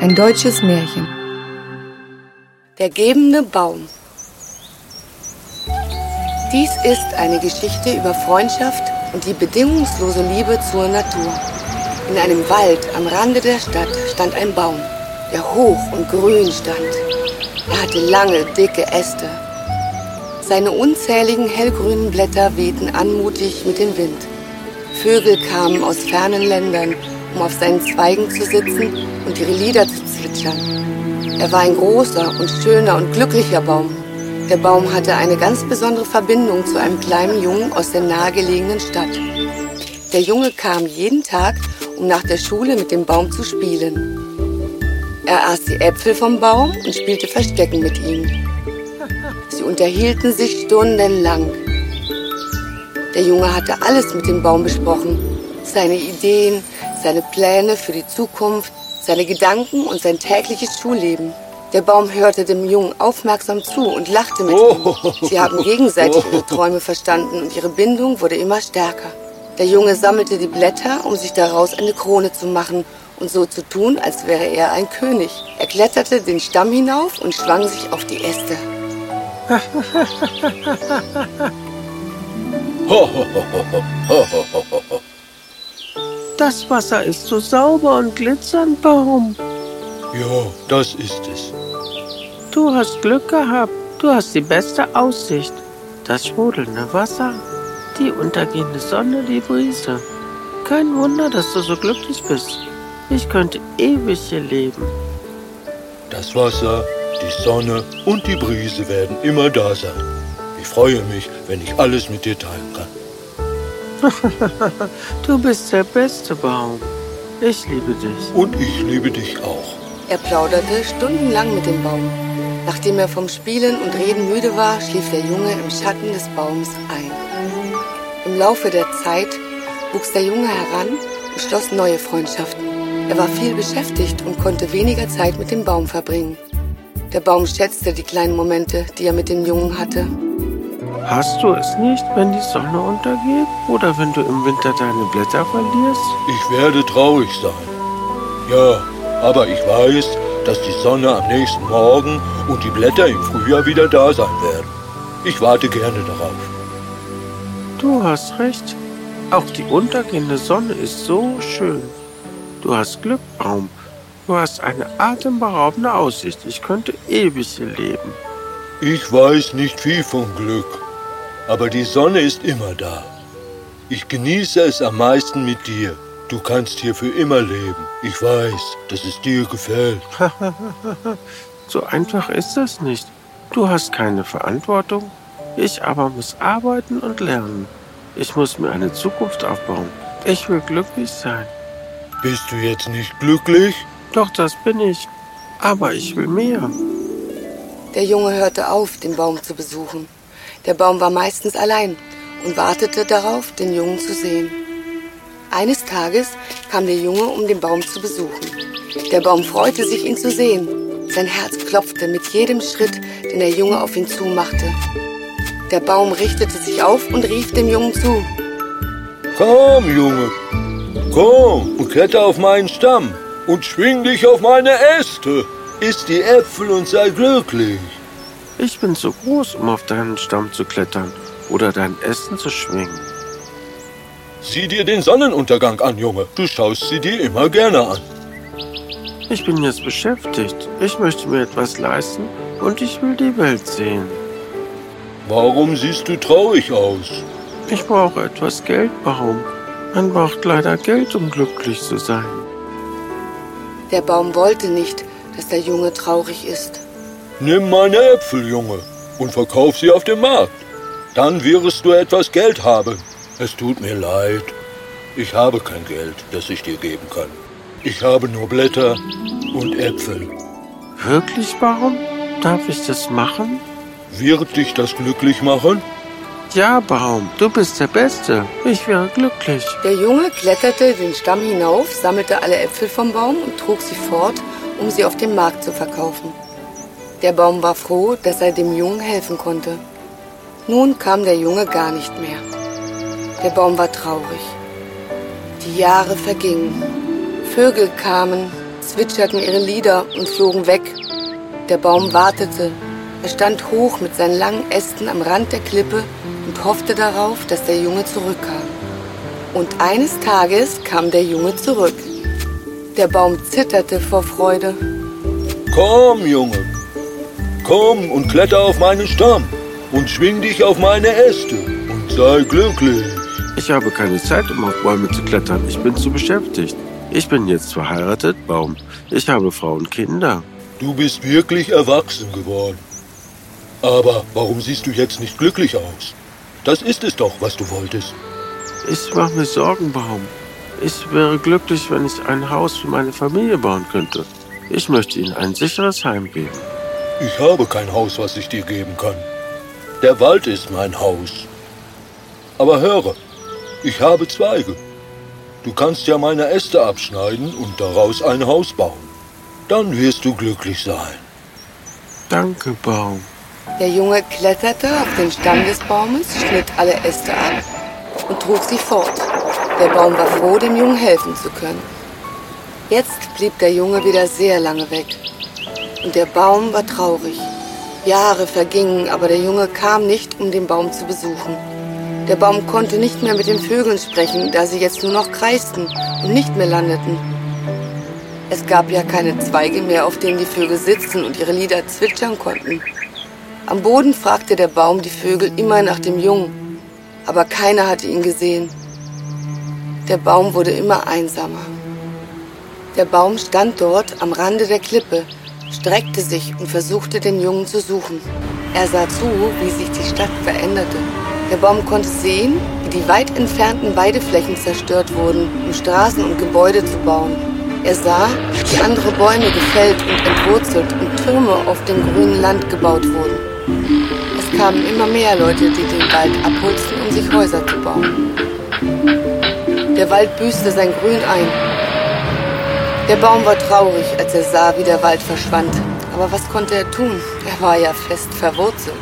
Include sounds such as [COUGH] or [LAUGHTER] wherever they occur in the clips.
Ein deutsches Märchen. Der gebende Baum. Dies ist eine Geschichte über Freundschaft und die bedingungslose Liebe zur Natur. In einem Wald am Rande der Stadt stand ein Baum, der hoch und grün stand. Er hatte lange, dicke Äste. Seine unzähligen hellgrünen Blätter wehten anmutig mit dem Wind. Vögel kamen aus fernen Ländern, um auf seinen Zweigen zu sitzen und ihre Lieder zu zwitschern. Er war ein großer und schöner und glücklicher Baum. Der Baum hatte eine ganz besondere Verbindung zu einem kleinen Jungen aus der nahegelegenen Stadt. Der Junge kam jeden Tag, um nach der Schule mit dem Baum zu spielen. Er aß die Äpfel vom Baum und spielte Verstecken mit ihm. Sie unterhielten sich stundenlang. Der Junge hatte alles mit dem Baum besprochen. Seine Ideen, seine Pläne für die Zukunft, seine Gedanken und sein tägliches Schulleben. Der Baum hörte dem Jungen aufmerksam zu und lachte mit ihm. Sie haben gegenseitig ihre Träume verstanden und ihre Bindung wurde immer stärker. Der Junge sammelte die Blätter, um sich daraus eine Krone zu machen und so zu tun, als wäre er ein König. Er kletterte den Stamm hinauf und schwang sich auf die Äste. Das Wasser ist so sauber und glitzernd, Baum. Ja, das ist es. Du hast Glück gehabt. Du hast die beste Aussicht. Das sprudelnde Wasser, die untergehende Sonne, die Brise. Kein Wunder, dass du so glücklich bist. Ich könnte ewig hier leben. Das Wasser, die Sonne und die Brise werden immer da sein. Ich freue mich, wenn ich alles mit dir teilen kann. [LAUGHS] du bist der beste Baum. Ich liebe dich. Und ich liebe dich auch. Er plauderte stundenlang mit dem Baum. Nachdem er vom Spielen und Reden müde war, schlief der Junge im Schatten des Baums ein. Im Laufe der Zeit wuchs der Junge heran und schloss neue Freundschaften. Er war viel beschäftigt und konnte weniger Zeit mit dem Baum verbringen. Der Baum schätzte die kleinen Momente, die er mit dem Jungen hatte. Hast du es nicht, wenn die Sonne untergeht oder wenn du im Winter deine Blätter verlierst? Ich werde traurig sein. Ja, aber ich weiß, dass die Sonne am nächsten Morgen und die Blätter im Frühjahr wieder da sein werden. Ich warte gerne darauf. Du hast recht. Auch die untergehende Sonne ist so schön. Du hast Glück, Baum. Du hast eine atemberaubende Aussicht. Ich könnte ewig hier leben. Ich weiß nicht viel von Glück, aber die Sonne ist immer da. Ich genieße es am meisten mit dir. Du kannst hier für immer leben. Ich weiß, dass es dir gefällt. [LAUGHS] so einfach ist das nicht. Du hast keine Verantwortung. Ich aber muss arbeiten und lernen. Ich muss mir eine Zukunft aufbauen. Ich will glücklich sein. Bist du jetzt nicht glücklich? Doch, das bin ich. Aber ich will mehr. Der Junge hörte auf, den Baum zu besuchen. Der Baum war meistens allein und wartete darauf, den Jungen zu sehen. Eines Tages kam der Junge, um den Baum zu besuchen. Der Baum freute sich, ihn zu sehen. Sein Herz klopfte mit jedem Schritt, den der Junge auf ihn zumachte. Der Baum richtete sich auf und rief dem Jungen zu. Komm, Junge, komm und kletter auf meinen Stamm und schwing dich auf meine Äste. Iss die Äpfel und sei glücklich. Ich bin zu groß, um auf deinen Stamm zu klettern oder dein Essen zu schwingen. Sieh dir den Sonnenuntergang an, Junge. Du schaust sie dir immer gerne an. Ich bin jetzt beschäftigt. Ich möchte mir etwas leisten und ich will die Welt sehen. Warum siehst du traurig aus? Ich brauche etwas Geld, Baum. Man braucht leider Geld, um glücklich zu sein. Der Baum wollte nicht, dass der Junge traurig ist. Nimm meine Äpfel, Junge, und verkauf sie auf dem Markt. Dann wirst du etwas Geld haben. Es tut mir leid. Ich habe kein Geld, das ich dir geben kann. Ich habe nur Blätter und Äpfel. Wirklich, Baum? Darf ich das machen? Wird dich das glücklich machen? Ja, Baum, du bist der Beste. Ich wäre glücklich. Der Junge kletterte den Stamm hinauf, sammelte alle Äpfel vom Baum und trug sie fort, um sie auf dem Markt zu verkaufen. Der Baum war froh, dass er dem Jungen helfen konnte. Nun kam der Junge gar nicht mehr. Der Baum war traurig. Die Jahre vergingen. Vögel kamen, zwitscherten ihre Lieder und flogen weg. Der Baum wartete. Er stand hoch mit seinen langen Ästen am Rand der Klippe und hoffte darauf, dass der Junge zurückkam. Und eines Tages kam der Junge zurück. Der Baum zitterte vor Freude. Komm, Junge, komm und kletter auf meinen Stamm und schwing dich auf meine Äste und sei glücklich. Ich habe keine Zeit, um auf Bäume zu klettern. Ich bin zu beschäftigt. Ich bin jetzt verheiratet, Baum. Ich habe Frau und Kinder. Du bist wirklich erwachsen geworden. Aber warum siehst du jetzt nicht glücklich aus? Das ist es doch, was du wolltest. Ich mache mir Sorgen, Baum. Ich wäre glücklich, wenn ich ein Haus für meine Familie bauen könnte. Ich möchte ihnen ein sicheres Heim geben. Ich habe kein Haus, was ich dir geben kann. Der Wald ist mein Haus. Aber höre, ich habe Zweige. Du kannst ja meine Äste abschneiden und daraus ein Haus bauen. Dann wirst du glücklich sein. Danke, Baum. Der Junge kletterte auf den Stamm des Baumes, schnitt alle Äste ab und trug sie fort. Der Baum war froh, dem Jungen helfen zu können. Jetzt blieb der Junge wieder sehr lange weg. Und der Baum war traurig. Jahre vergingen, aber der Junge kam nicht, um den Baum zu besuchen. Der Baum konnte nicht mehr mit den Vögeln sprechen, da sie jetzt nur noch kreisten und nicht mehr landeten. Es gab ja keine Zweige mehr, auf denen die Vögel sitzen und ihre Lieder zwitschern konnten. Am Boden fragte der Baum die Vögel immer nach dem Jungen, aber keiner hatte ihn gesehen. Der Baum wurde immer einsamer. Der Baum stand dort am Rande der Klippe, streckte sich und versuchte den Jungen zu suchen. Er sah zu, wie sich die Stadt veränderte. Der Baum konnte sehen, wie die weit entfernten Weideflächen zerstört wurden, um Straßen und Gebäude zu bauen. Er sah, wie andere Bäume gefällt und entwurzelt und Türme auf dem grünen Land gebaut wurden. Es kamen immer mehr Leute, die den Wald abholzten, um sich Häuser zu bauen. Der Wald büßte sein Grün ein. Der Baum war traurig, als er sah, wie der Wald verschwand. Aber was konnte er tun? Er war ja fest verwurzelt.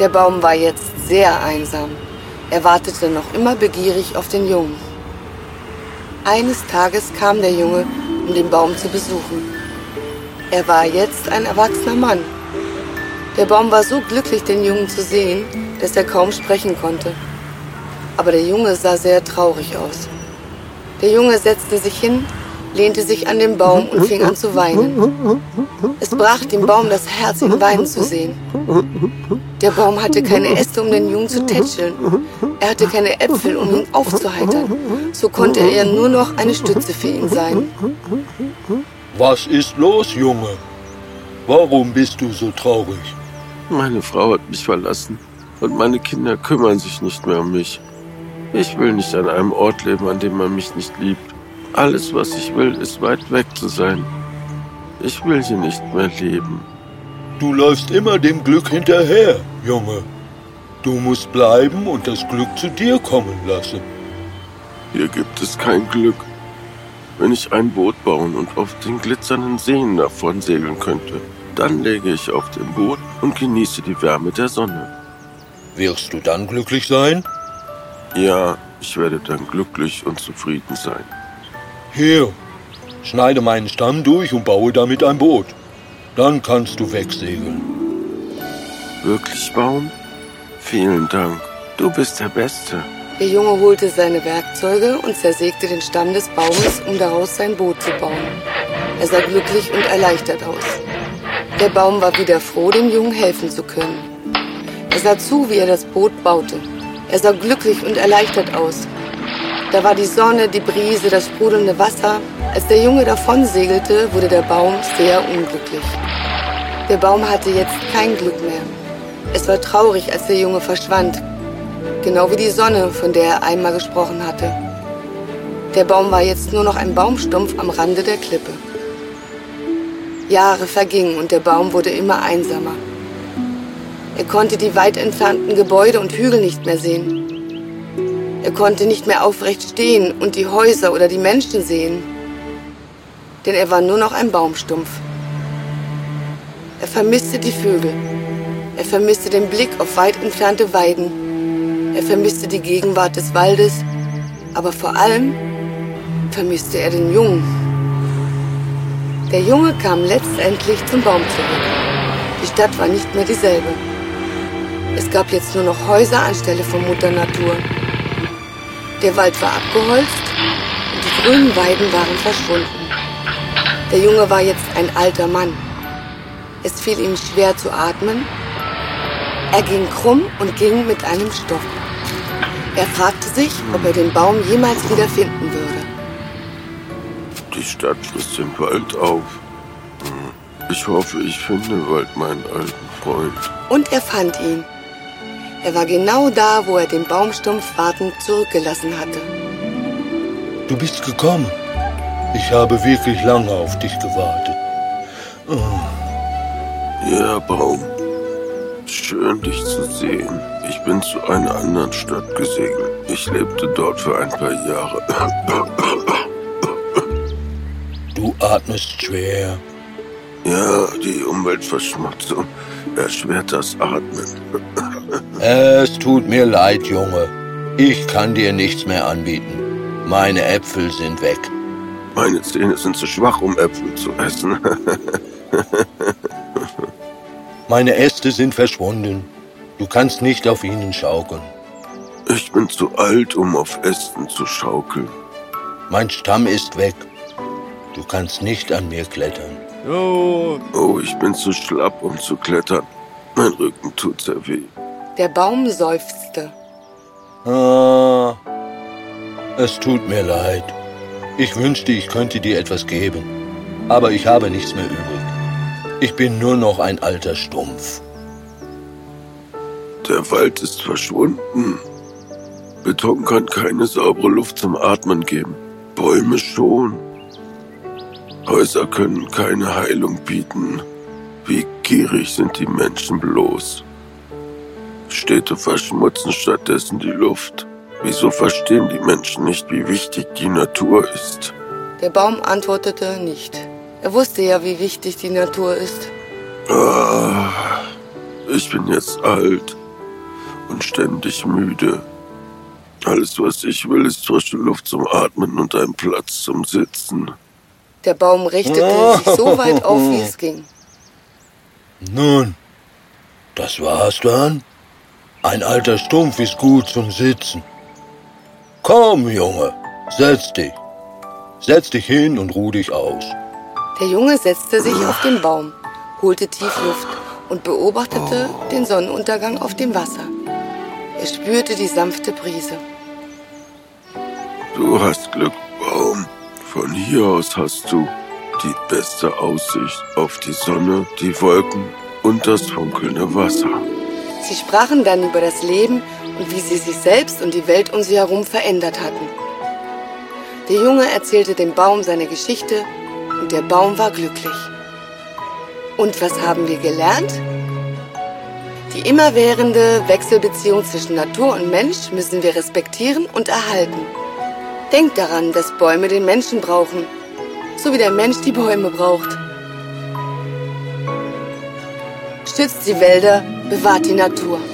Der Baum war jetzt sehr einsam. Er wartete noch immer begierig auf den Jungen. Eines Tages kam der Junge, um den Baum zu besuchen. Er war jetzt ein erwachsener Mann. Der Baum war so glücklich, den Jungen zu sehen, dass er kaum sprechen konnte. Aber der Junge sah sehr traurig aus. Der Junge setzte sich hin, lehnte sich an den Baum und fing an zu weinen. Es brach dem Baum das Herz, ihn weinen zu sehen. Der Baum hatte keine Äste, um den Jungen zu tätscheln. Er hatte keine Äpfel, um ihn aufzuheitern. So konnte er nur noch eine Stütze für ihn sein. Was ist los, Junge? Warum bist du so traurig? Meine Frau hat mich verlassen und meine Kinder kümmern sich nicht mehr um mich. Ich will nicht an einem Ort leben, an dem man mich nicht liebt. Alles, was ich will, ist weit weg zu sein. Ich will hier nicht mehr leben. Du läufst immer dem Glück hinterher, Junge. Du musst bleiben und das Glück zu dir kommen lassen. Hier gibt es kein Glück. Wenn ich ein Boot bauen und auf den glitzernden Seen davon segeln könnte, dann lege ich auf dem Boot und genieße die Wärme der Sonne. Wirst du dann glücklich sein? Ja, ich werde dann glücklich und zufrieden sein. Hier, schneide meinen Stamm durch und baue damit ein Boot. Dann kannst du wegsegeln. Wirklich, Baum? Vielen Dank. Du bist der Beste. Der Junge holte seine Werkzeuge und zersägte den Stamm des Baumes, um daraus sein Boot zu bauen. Er sah glücklich und erleichtert aus. Der Baum war wieder froh, dem Jungen helfen zu können. Er sah zu, wie er das Boot baute. Er sah glücklich und erleichtert aus. Da war die Sonne, die Brise, das sprudelnde Wasser. Als der Junge davonsegelte, wurde der Baum sehr unglücklich. Der Baum hatte jetzt kein Glück mehr. Es war traurig, als der Junge verschwand, Genau wie die Sonne, von der er einmal gesprochen hatte. Der Baum war jetzt nur noch ein Baumstumpf am Rande der Klippe. Jahre vergingen und der Baum wurde immer einsamer. Er konnte die weit entfernten Gebäude und Hügel nicht mehr sehen. Er konnte nicht mehr aufrecht stehen und die Häuser oder die Menschen sehen. Denn er war nur noch ein Baumstumpf. Er vermisste die Vögel. Er vermisste den Blick auf weit entfernte Weiden er vermisste die Gegenwart des Waldes, aber vor allem vermisste er den Jungen. Der Junge kam letztendlich zum Baum zurück. Die Stadt war nicht mehr dieselbe. Es gab jetzt nur noch Häuser anstelle von Mutter Natur. Der Wald war abgeholzt und die grünen Weiden waren verschwunden. Der Junge war jetzt ein alter Mann. Es fiel ihm schwer zu atmen. Er ging krumm und ging mit einem Stock. Er fragte sich, ob er den Baum jemals wieder finden würde. Die Stadt frisst den Wald auf. Ich hoffe, ich finde bald meinen alten Freund. Und er fand ihn. Er war genau da, wo er den Baumstumpf wartend zurückgelassen hatte. Du bist gekommen. Ich habe wirklich lange auf dich gewartet. Ja, Baum. Schön, dich zu sehen. Ich bin zu einer anderen Stadt gesegelt. Ich lebte dort für ein paar Jahre. Du atmest schwer. Ja, die Umweltverschmutzung erschwert das Atmen. Es tut mir leid, Junge. Ich kann dir nichts mehr anbieten. Meine Äpfel sind weg. Meine Zähne sind zu schwach, um Äpfel zu essen. [LAUGHS] Meine Äste sind verschwunden. Du kannst nicht auf ihnen schaukeln. Ich bin zu alt, um auf Ästen zu schaukeln. Mein Stamm ist weg. Du kannst nicht an mir klettern. Oh, ich bin zu schlapp, um zu klettern. Mein Rücken tut sehr weh. Der Baum seufzte. Ah, es tut mir leid. Ich wünschte, ich könnte dir etwas geben. Aber ich habe nichts mehr übrig. Ich bin nur noch ein alter Stumpf. Der Wald ist verschwunden. Beton kann keine saubere Luft zum Atmen geben. Bäume schon. Häuser können keine Heilung bieten. Wie gierig sind die Menschen bloß. Städte verschmutzen stattdessen die Luft. Wieso verstehen die Menschen nicht, wie wichtig die Natur ist? Der Baum antwortete nicht. Er wusste ja, wie wichtig die Natur ist. Ah, ich bin jetzt alt und ständig müde. Alles, was ich will, ist frische Luft zum Atmen und ein Platz zum Sitzen. Der Baum richtete sich so weit auf, wie es ging. Nun, das war's dann? Ein alter Stumpf ist gut zum Sitzen. Komm, Junge, setz dich. Setz dich hin und ruh dich aus. Der Junge setzte sich auf den Baum, holte tief Luft und beobachtete den Sonnenuntergang auf dem Wasser. Er spürte die sanfte Brise. Du hast Glück, Baum. Von hier aus hast du die beste Aussicht auf die Sonne, die Wolken und das funkelnde Wasser. Sie sprachen dann über das Leben und wie sie sich selbst und die Welt um sie herum verändert hatten. Der Junge erzählte dem Baum seine Geschichte und der Baum war glücklich. Und was haben wir gelernt? Die immerwährende Wechselbeziehung zwischen Natur und Mensch müssen wir respektieren und erhalten. Denkt daran, dass Bäume den Menschen brauchen, so wie der Mensch die Bäume braucht. Stützt die Wälder, bewahrt die Natur.